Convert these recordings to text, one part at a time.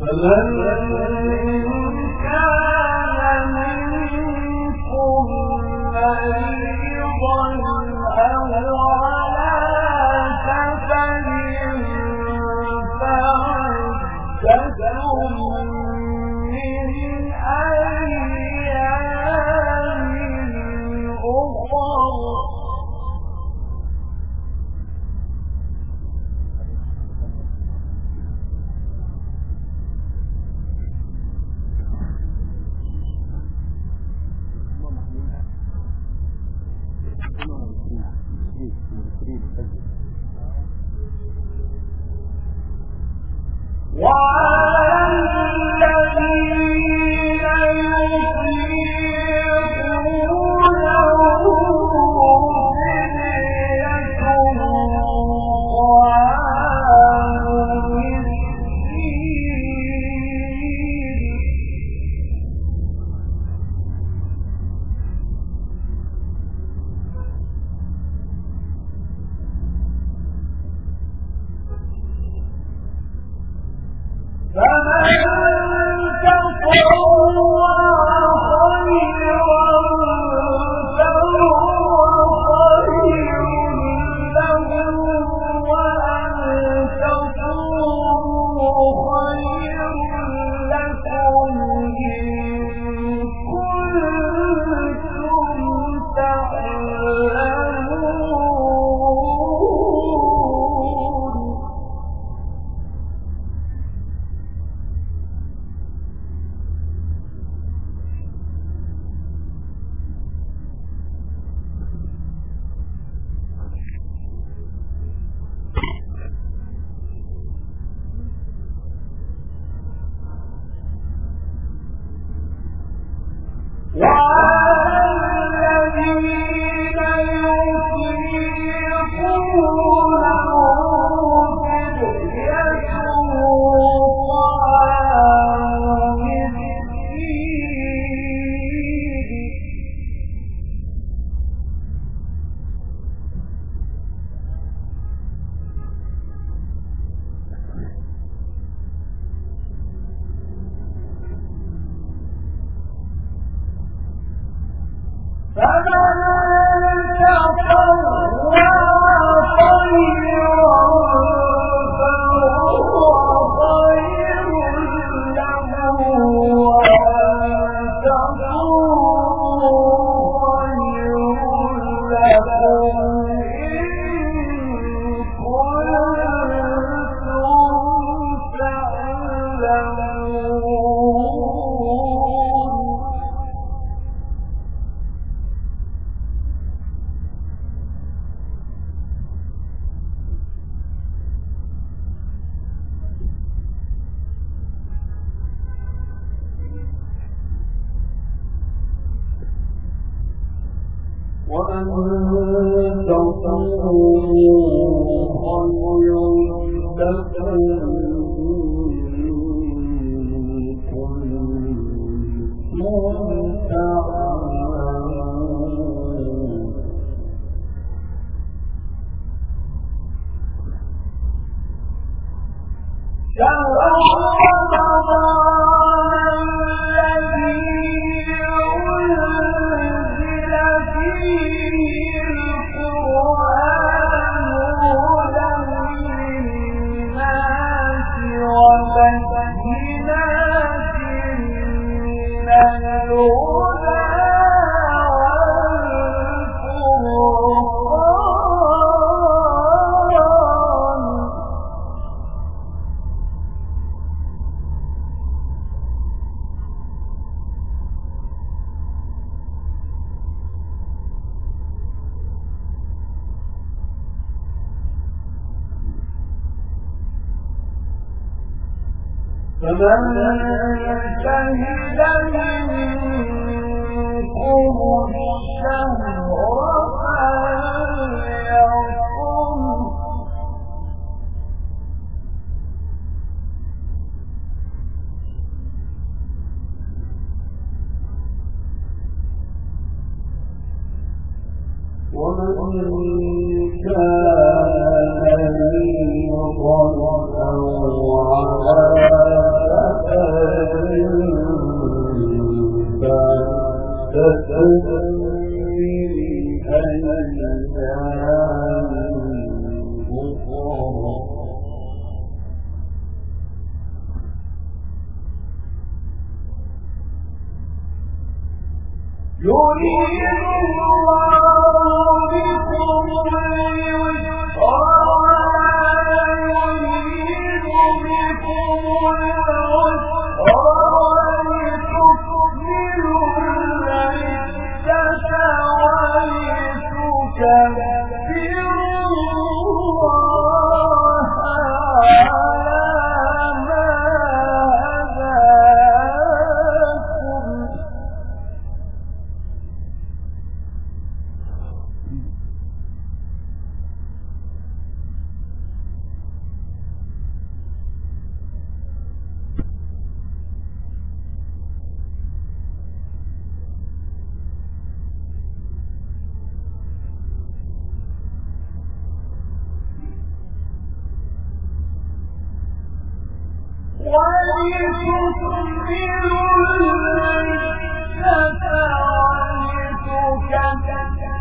فمن كان منكم Why?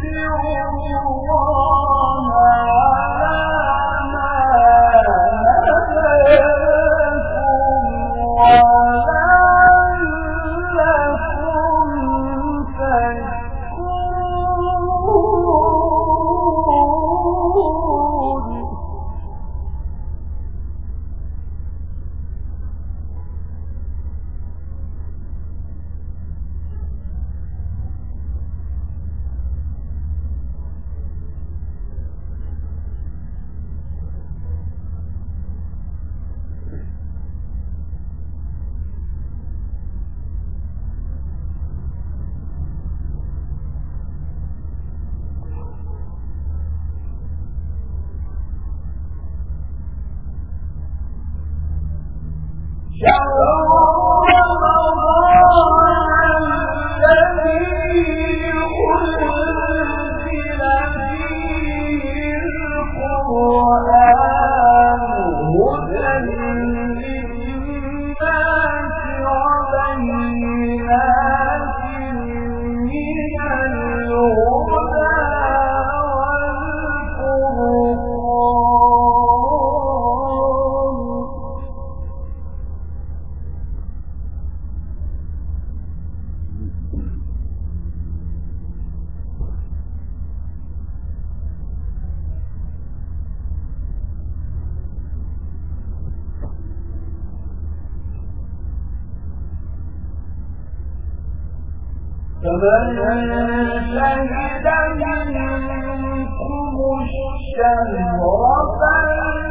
تَسْتَعْجِلُونَ فمن شهد منكم الشهر فليصم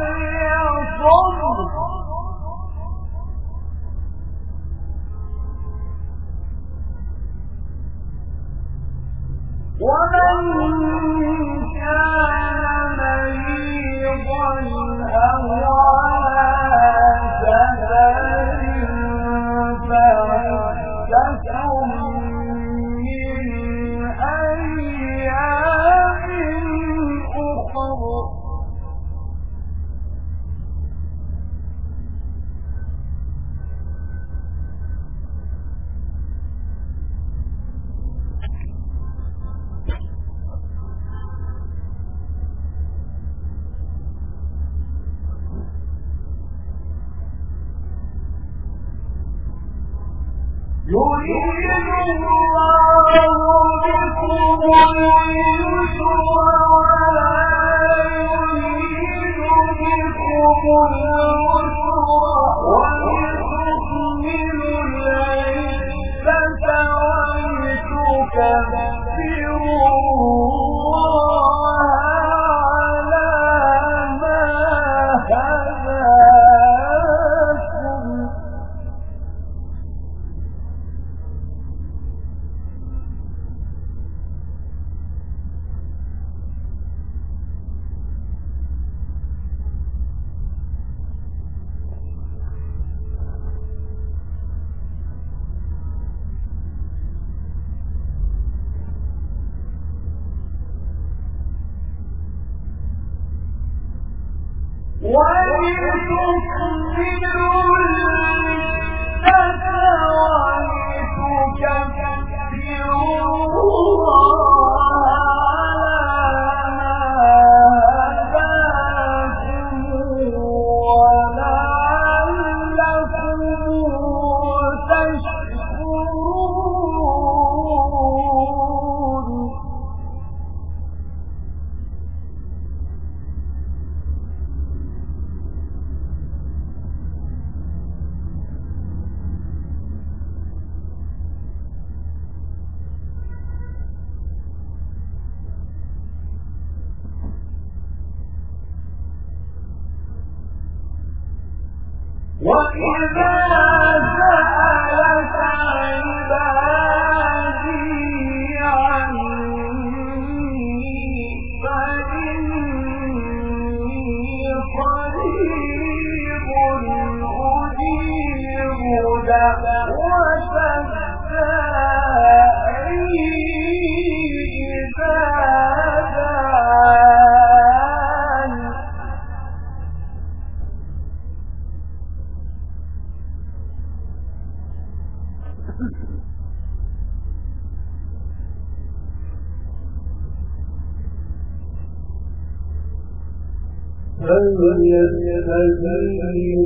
يستجيب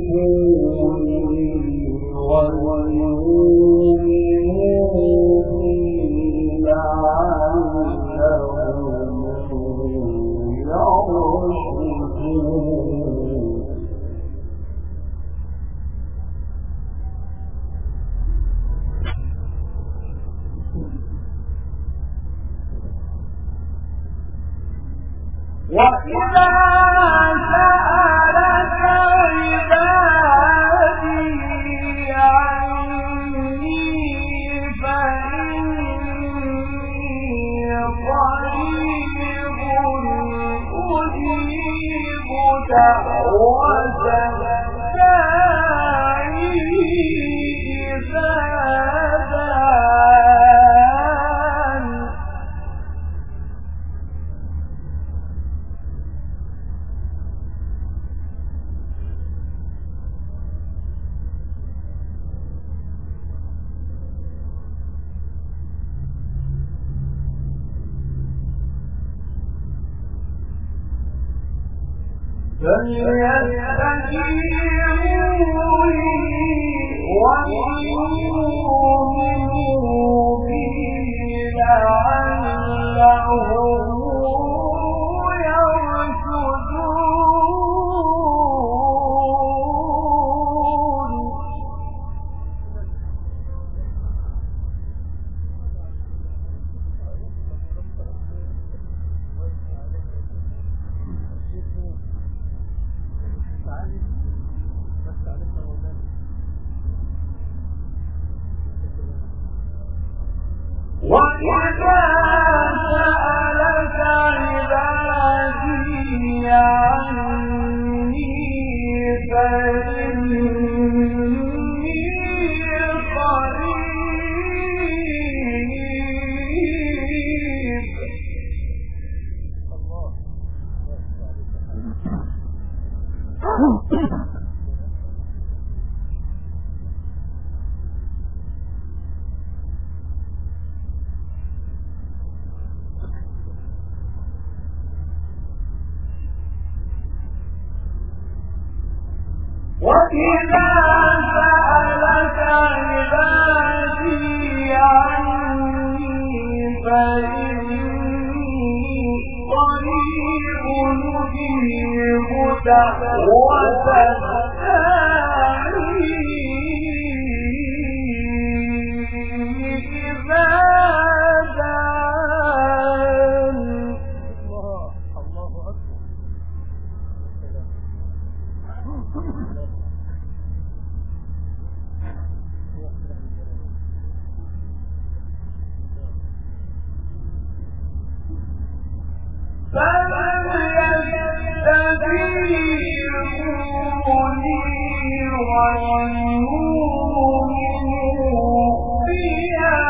وإذا وإذا سألك عبادي عني فإني قريب أجيب دعوة فيها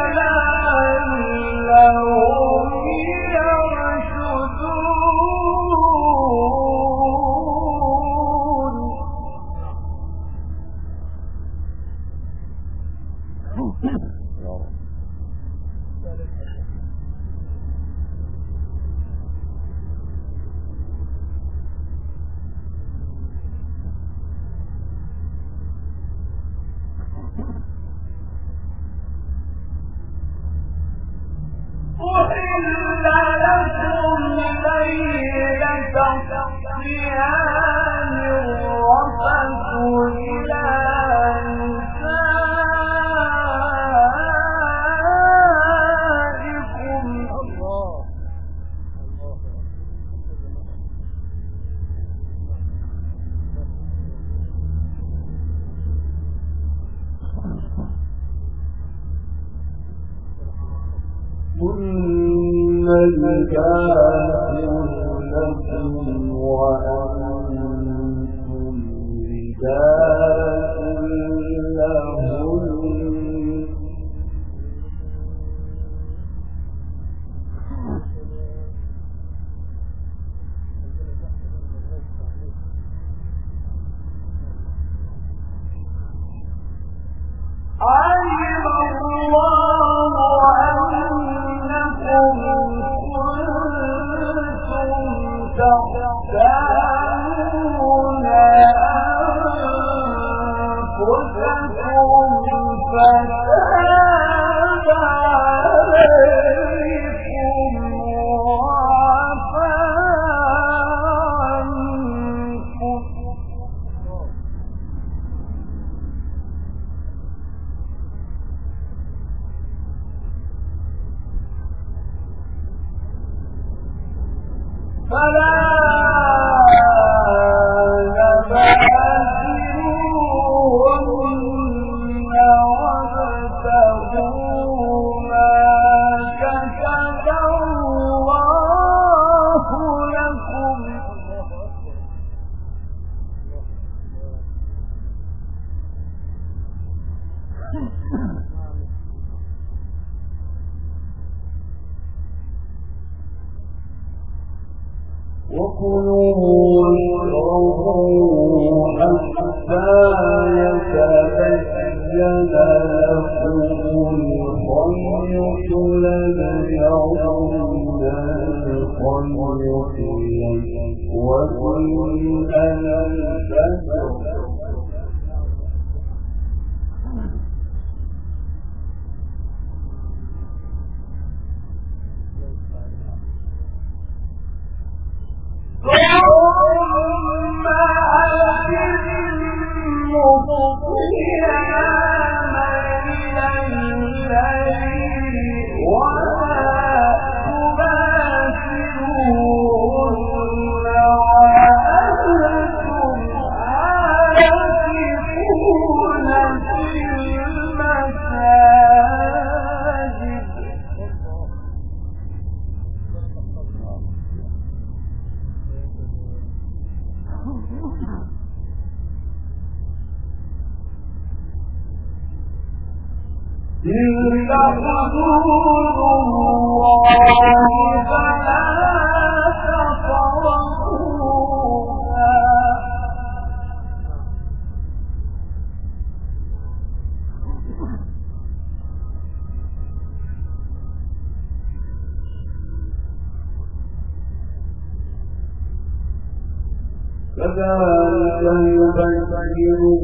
كذلك يبين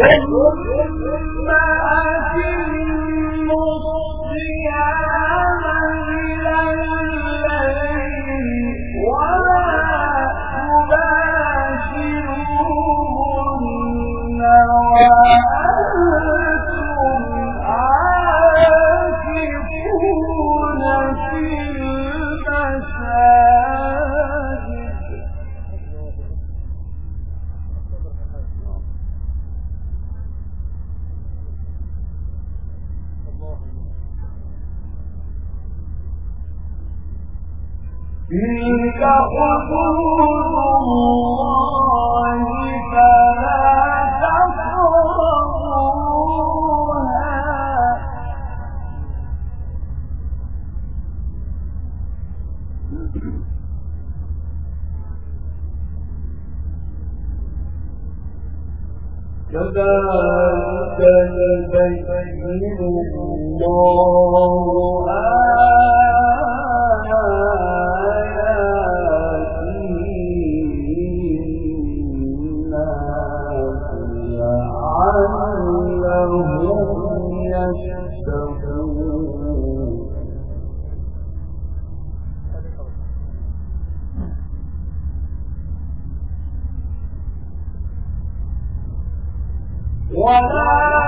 وَمَا أَتِمُّوا الصِّيَامَ إِلَى تلك حدود الله فلا تقربوها كذلك يبين الله ولا